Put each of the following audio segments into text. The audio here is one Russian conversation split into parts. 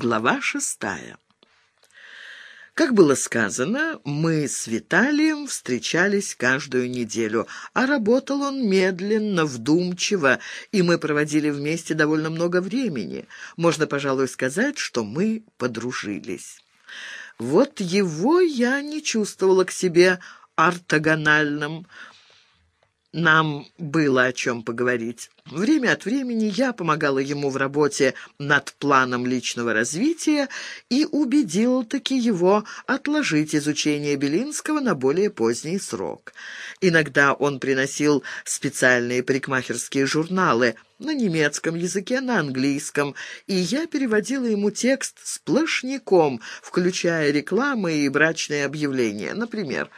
Глава шестая. Как было сказано, мы с Виталием встречались каждую неделю, а работал он медленно, вдумчиво, и мы проводили вместе довольно много времени. Можно, пожалуй, сказать, что мы подружились. Вот его я не чувствовала к себе ортогональным, нам было о чем поговорить. Время от времени я помогала ему в работе над планом личного развития и убедила таки его отложить изучение Белинского на более поздний срок. Иногда он приносил специальные парикмахерские журналы на немецком языке, на английском, и я переводила ему текст сплошняком, включая рекламы и брачные объявления. Например,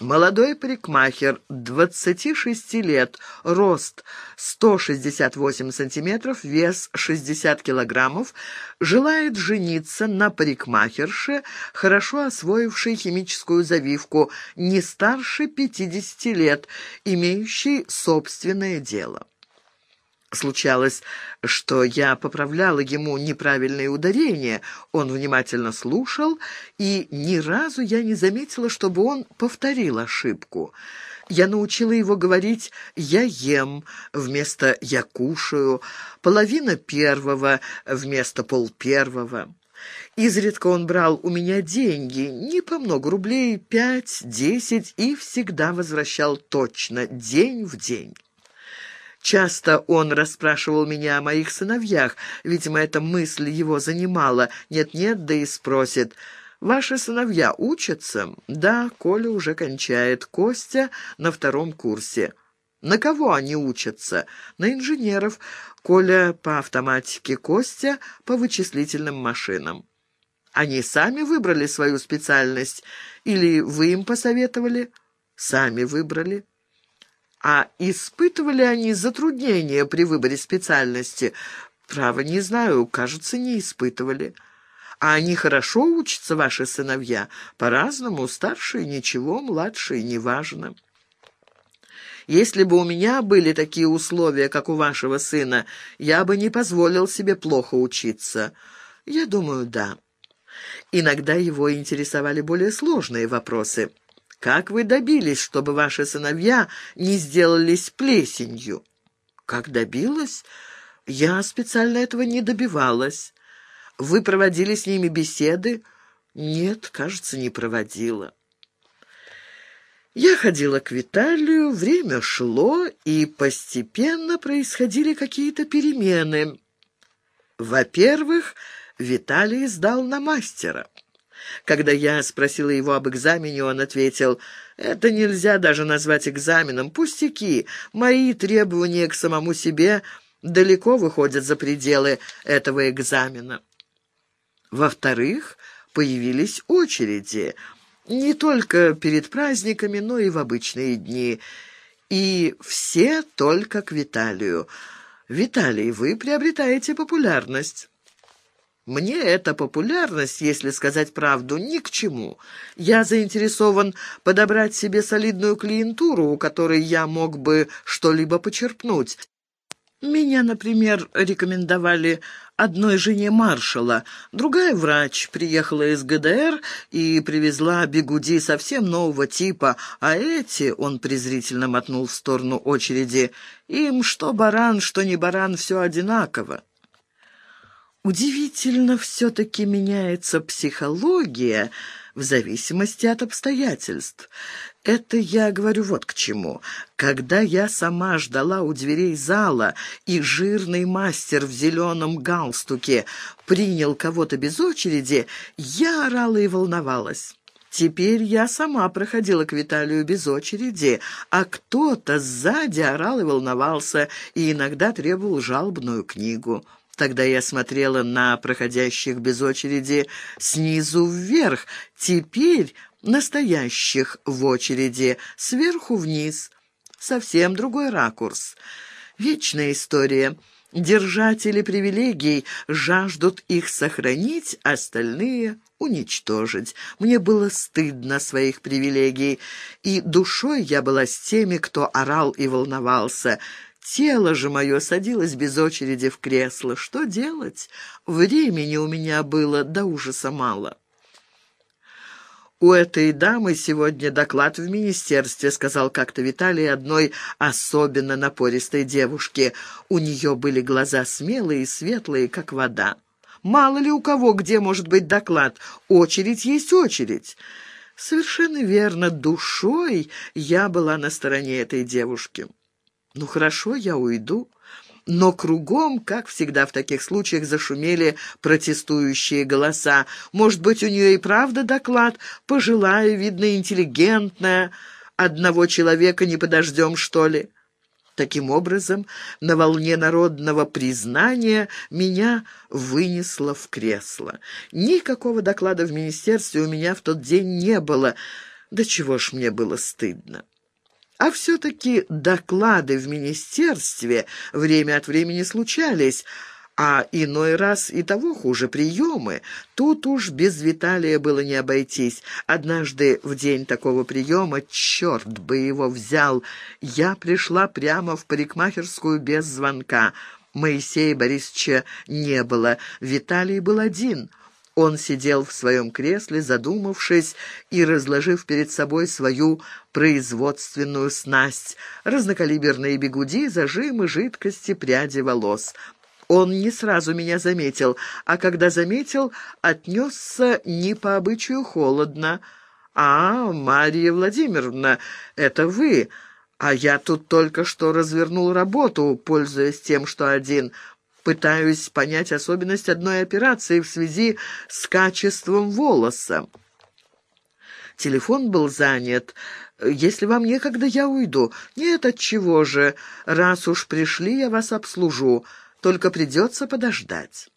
Молодой парикмахер, 26 лет, рост 168 сантиметров, вес 60 килограммов, желает жениться на парикмахерше, хорошо освоившей химическую завивку, не старше 50 лет, имеющей собственное дело. Случалось, что я поправляла ему неправильные ударения, он внимательно слушал, и ни разу я не заметила, чтобы он повторил ошибку. Я научила его говорить «я ем» вместо «я кушаю», половина первого вместо полпервого. Изредка он брал у меня деньги, не по много рублей, пять, десять, и всегда возвращал точно, день в день. Часто он расспрашивал меня о моих сыновьях. Видимо, эта мысль его занимала. Нет-нет, да и спросит. «Ваши сыновья учатся?» «Да, Коля уже кончает. Костя на втором курсе». «На кого они учатся?» «На инженеров. Коля по автоматике, Костя по вычислительным машинам». «Они сами выбрали свою специальность? Или вы им посоветовали?» «Сами выбрали». А испытывали они затруднения при выборе специальности? Право, не знаю, кажется, не испытывали. А они хорошо учатся, ваши сыновья? По-разному, старшие ничего, младшие неважно. Если бы у меня были такие условия, как у вашего сына, я бы не позволил себе плохо учиться. Я думаю, да. Иногда его интересовали более сложные вопросы – как вы добились, чтобы ваши сыновья не сделались плесенью? Как добилась? Я специально этого не добивалась. Вы проводили с ними беседы? Нет, кажется, не проводила. Я ходила к Виталию, время шло, и постепенно происходили какие-то перемены. Во-первых, Виталий сдал на мастера. Когда я спросила его об экзамене, он ответил, «Это нельзя даже назвать экзаменом. Пустяки. Мои требования к самому себе далеко выходят за пределы этого экзамена». Во-вторых, появились очереди. Не только перед праздниками, но и в обычные дни. И все только к Виталию. «Виталий, вы приобретаете популярность». Мне эта популярность, если сказать правду, ни к чему. Я заинтересован подобрать себе солидную клиентуру, у которой я мог бы что-либо почерпнуть. Меня, например, рекомендовали одной жене маршала. Другая врач приехала из ГДР и привезла бегуди совсем нового типа, а эти, он презрительно мотнул в сторону очереди, им что баран, что не баран, все одинаково. Удивительно все-таки меняется психология в зависимости от обстоятельств. Это я говорю вот к чему. Когда я сама ждала у дверей зала, и жирный мастер в зеленом галстуке принял кого-то без очереди, я орала и волновалась. Теперь я сама проходила к Виталию без очереди, а кто-то сзади орал и волновался, и иногда требовал жалобную книгу. Тогда я смотрела на проходящих без очереди снизу вверх, теперь настоящих в очереди сверху вниз. Совсем другой ракурс. Вечная история. Держатели привилегий жаждут их сохранить, остальные — уничтожить. Мне было стыдно своих привилегий, и душой я была с теми, кто орал и волновался — Тело же мое садилось без очереди в кресло. Что делать? Времени у меня было до ужаса мало. «У этой дамы сегодня доклад в министерстве», — сказал как-то Виталий одной особенно напористой девушке. У нее были глаза смелые и светлые, как вода. «Мало ли у кого где может быть доклад. Очередь есть очередь». Совершенно верно, душой я была на стороне этой девушки. «Ну хорошо, я уйду». Но кругом, как всегда в таких случаях, зашумели протестующие голоса. Может быть, у нее и правда доклад? Пожилая, видно, интеллигентная. Одного человека не подождем, что ли? Таким образом, на волне народного признания меня вынесло в кресло. Никакого доклада в министерстве у меня в тот день не было. Да чего ж мне было стыдно. А все-таки доклады в министерстве время от времени случались, а иной раз и того хуже приемы. Тут уж без Виталия было не обойтись. Однажды в день такого приема, черт бы его взял, я пришла прямо в парикмахерскую без звонка. Моисея Борисовича не было, Виталий был один — он сидел в своем кресле, задумавшись и разложив перед собой свою производственную снасть, разнокалиберные бегуди, зажимы, жидкости, пряди волос. Он не сразу меня заметил, а когда заметил, отнесся не по обычаю холодно. «А, Мария Владимировна, это вы!» А я тут только что развернул работу, пользуясь тем, что один. Пытаюсь понять особенность одной операции в связи с качеством волоса. Телефон был занят. «Если вам некогда, я уйду». «Нет, отчего же. Раз уж пришли, я вас обслужу. Только придется подождать».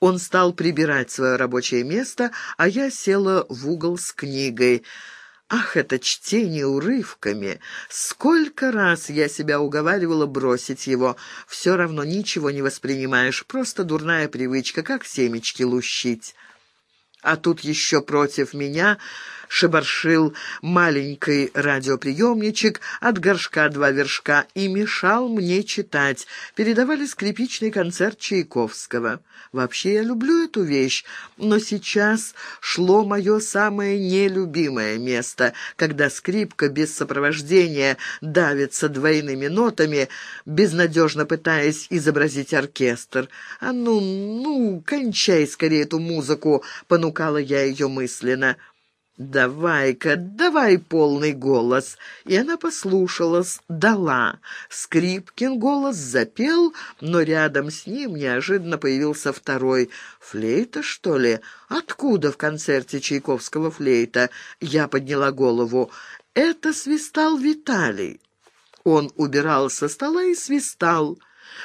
Он стал прибирать свое рабочее место, а я села в угол с книгой — Ах, это чтение урывками! Сколько раз я себя уговаривала бросить его. Все равно ничего не воспринимаешь, просто дурная привычка, как семечки лущить. А тут еще против меня шебаршил маленький радиоприемничек от горшка два вершка и мешал мне читать. Передавали скрипичный концерт Чайковского. Вообще я люблю эту вещь, но сейчас шло мое самое нелюбимое место, когда скрипка без сопровождения давится двойными нотами, безнадежно пытаясь изобразить оркестр. «А ну, ну, кончай скорее эту музыку!» — понукала я ее мысленно. «Давай-ка, давай полный голос!» И она послушалась, дала. Скрипкин голос запел, но рядом с ним неожиданно появился второй. «Флейта, что ли? Откуда в концерте Чайковского флейта?» Я подняла голову. «Это свистал Виталий». Он убирал со стола и свистал.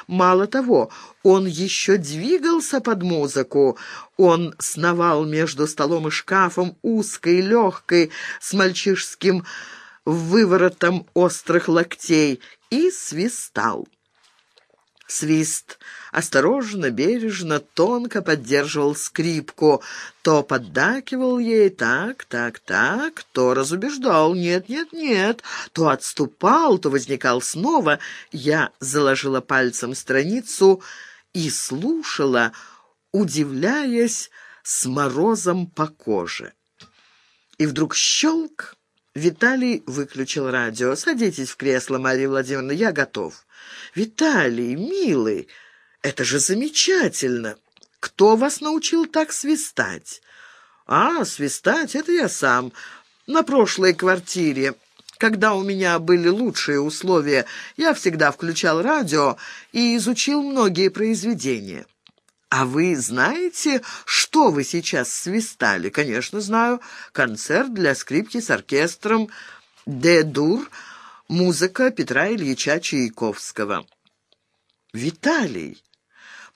Мало того, он еще двигался под музыку. Он сновал между столом и шкафом, узкой, легкой, с мальчишским выворотом острых локтей, и свистал. Свист осторожно, бережно, тонко поддерживал скрипку, то поддакивал ей так, так, так, то разубеждал «нет, нет, нет», то отступал, то возникал снова. Я заложила пальцем страницу и слушала, удивляясь с морозом по коже. И вдруг щелк, Виталий выключил радио. «Садитесь в кресло, Мария Владимировна, я готов». «Виталий, милый, это же замечательно! Кто вас научил так свистать?» «А, свистать — это я сам. На прошлой квартире, когда у меня были лучшие условия, я всегда включал радио и изучил многие произведения». «А вы знаете, что вы сейчас свистали?» «Конечно, знаю. Концерт для скрипки с оркестром «Де-дур» Музыка Петра Ильича Чайковского. «Виталий,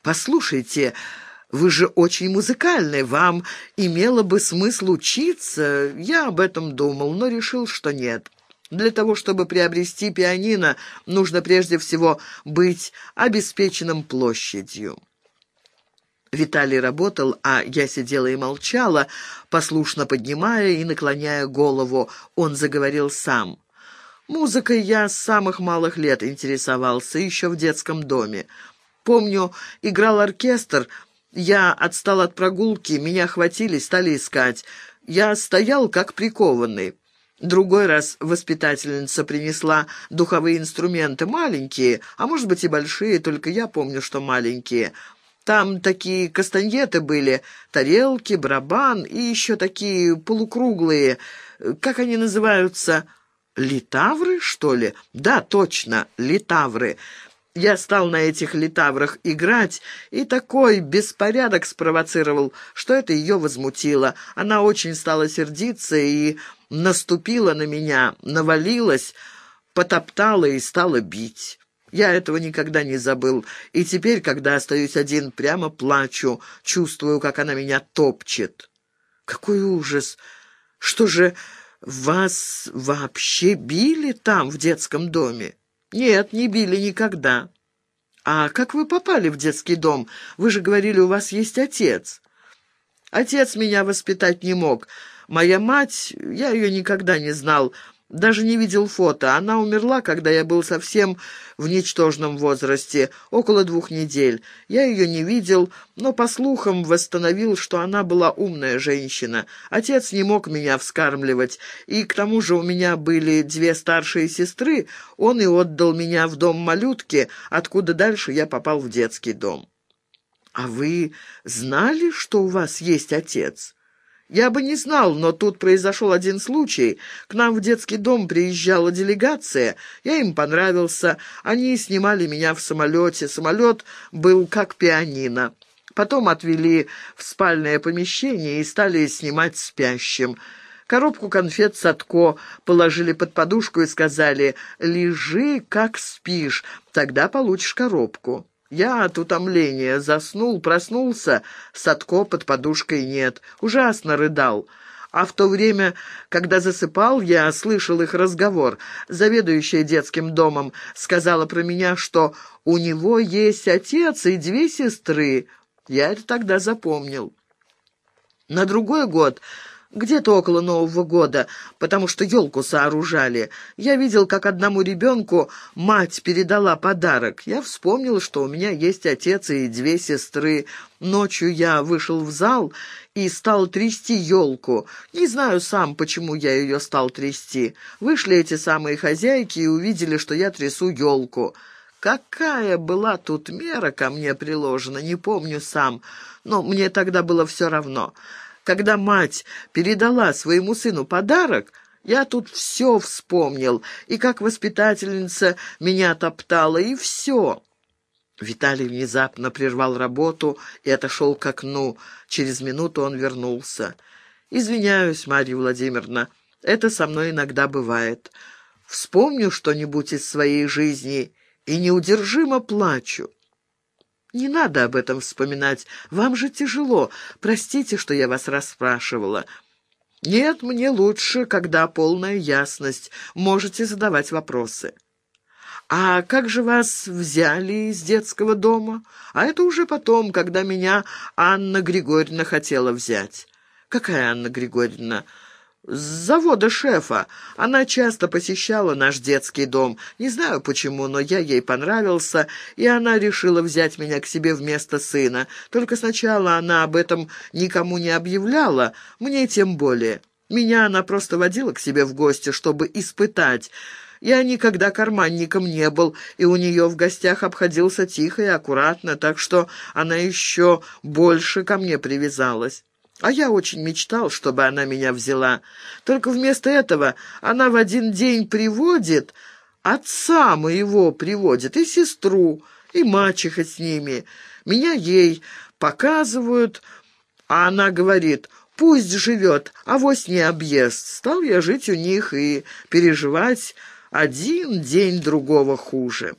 послушайте, вы же очень музыкальный, вам имело бы смысл учиться. Я об этом думал, но решил, что нет. Для того, чтобы приобрести пианино, нужно прежде всего быть обеспеченным площадью». Виталий работал, а я сидела и молчала, послушно поднимая и наклоняя голову. Он заговорил сам. Музыкой я с самых малых лет интересовался, еще в детском доме. Помню, играл оркестр, я отстал от прогулки, меня хватили, стали искать. Я стоял как прикованный. Другой раз воспитательница принесла духовые инструменты, маленькие, а может быть и большие, только я помню, что маленькие. Там такие кастаньеты были, тарелки, барабан и еще такие полукруглые, как они называются, литавры, что ли? Да, точно, литавры. Я стал на этих литаврах играть, и такой беспорядок спровоцировал, что это ее возмутило. Она очень стала сердиться и наступила на меня, навалилась, потоптала и стала бить. Я этого никогда не забыл, и теперь, когда остаюсь один, прямо плачу, чувствую, как она меня топчет. Какой ужас! Что же, вас вообще били там, в детском доме? «Нет, не били никогда». «А как вы попали в детский дом? Вы же говорили, у вас есть отец». «Отец меня воспитать не мог. Моя мать, я ее никогда не знал, даже не видел фото. Она умерла, когда я был совсем в ничтожном возрасте, около двух недель. Я ее не видел, но, по слухам, восстановил, что она была умная женщина. Отец не мог меня вскармливать, и к тому же у меня были две старшие сестры. Он и отдал меня в дом малютки, откуда дальше я попал в детский дом. «А вы знали, что у вас есть отец?» Я бы не знал, но тут произошел один случай. К нам в детский дом приезжала делегация. Я им понравился. Они снимали меня в самолете. Самолет был как пианино. Потом отвели в спальное помещение и стали снимать спящим. Коробку конфет Садко положили под подушку и сказали «Лежи, как спишь, тогда получишь коробку». Я от утомления заснул, проснулся, Садко под подушкой нет, ужасно рыдал. А в то время, когда засыпал, я слышал их разговор. Заведующая детским домом сказала про меня, что у него есть отец и две сестры. Я это тогда запомнил. На другой год где-то около Нового года, потому что елку сооружали. Я видел, как одному ребенку мать передала подарок. Я вспомнил, что у меня есть отец и две сестры. Ночью я вышел в зал и стал трясти елку. Не знаю сам, почему я ее стал трясти. Вышли эти самые хозяйки и увидели, что я трясу елку. Какая была тут мера ко мне приложена, не помню сам, но мне тогда было все равно. Когда мать передала своему сыну подарок, я тут все вспомнил, и как воспитательница меня топтала, и все. Виталий внезапно прервал работу и отошел к окну. Через минуту он вернулся. «Извиняюсь, Марья Владимировна, это со мной иногда бывает. Вспомню что-нибудь из своей жизни и неудержимо плачу. «Не надо об этом вспоминать. Вам же тяжело. Простите, что я вас расспрашивала». «Нет, мне лучше, когда полная ясность. Можете задавать вопросы». «А как же вас взяли из детского дома? А это уже потом, когда меня Анна Григорьевна хотела взять». «Какая Анна Григорьевна?» С завода шефа. Она часто посещала наш детский дом. Не знаю почему, но я ей понравился, и она решила взять меня к себе вместо сына. Только сначала она об этом никому не объявляла, мне тем более. Меня она просто водила к себе в гости, чтобы испытать. Я никогда карманником не был, и у нее в гостях обходился тихо и аккуратно, так что она еще больше ко мне привязалась. А я очень мечтал, чтобы она меня взяла. Только вместо этого она в один день приводит, отца моего приводит, и сестру, и мачеха с ними. Меня ей показывают, а она говорит, пусть живет, а вось не объест. Стал я жить у них и переживать один день другого хуже.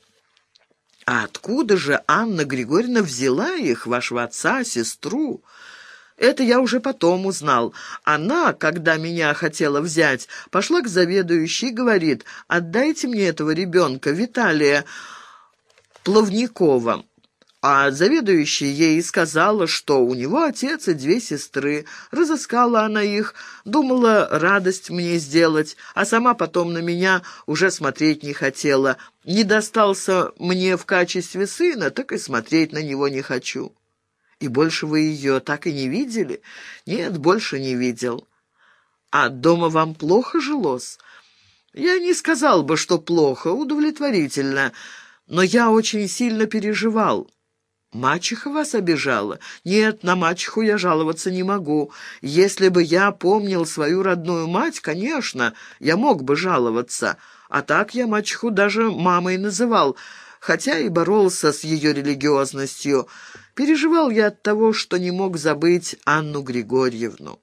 А откуда же Анна Григорьевна взяла их, вашего отца, сестру? Это я уже потом узнал. Она, когда меня хотела взять, пошла к заведующей и говорит, «Отдайте мне этого ребенка, Виталия Плавникова». А заведующая ей сказала, что у него отец и две сестры. Разыскала она их, думала радость мне сделать, а сама потом на меня уже смотреть не хотела. Не достался мне в качестве сына, так и смотреть на него не хочу. И больше вы ее так и не видели? Нет, больше не видел. А дома вам плохо жилось? Я не сказал бы, что плохо, удовлетворительно, но я очень сильно переживал. «Мачеха вас обижала? Нет, на мачеху я жаловаться не могу. Если бы я помнил свою родную мать, конечно, я мог бы жаловаться. А так я мачеху даже мамой называл, хотя и боролся с ее религиозностью. Переживал я от того, что не мог забыть Анну Григорьевну».